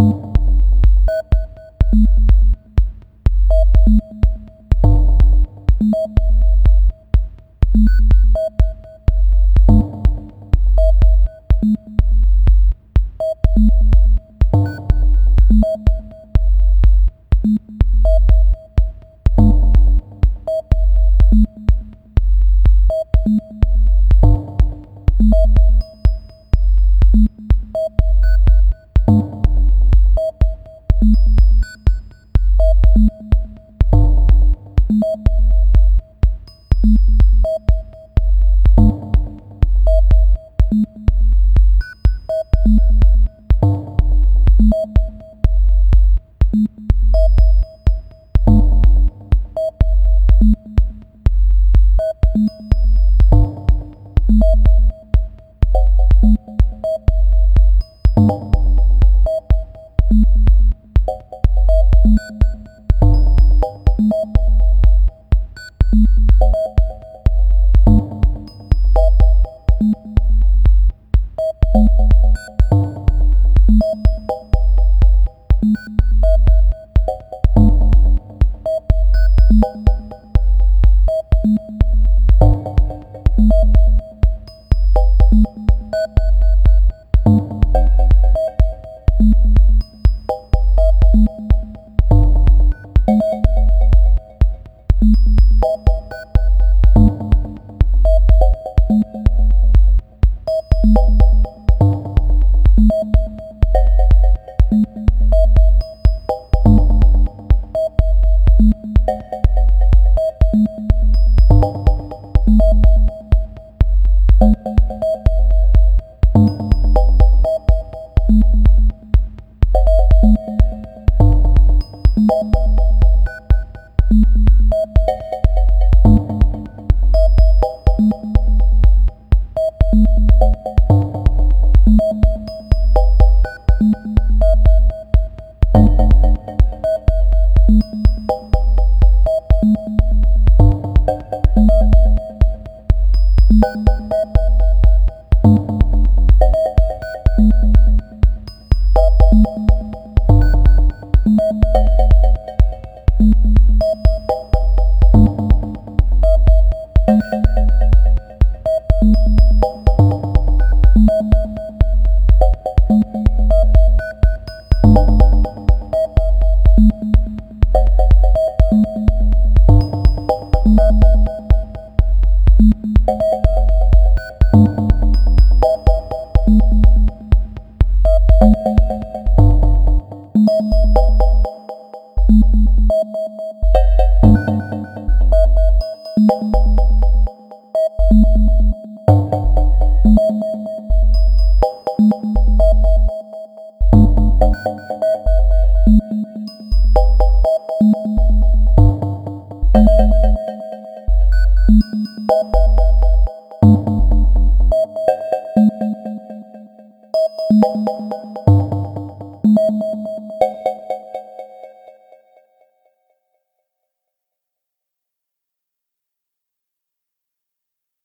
you.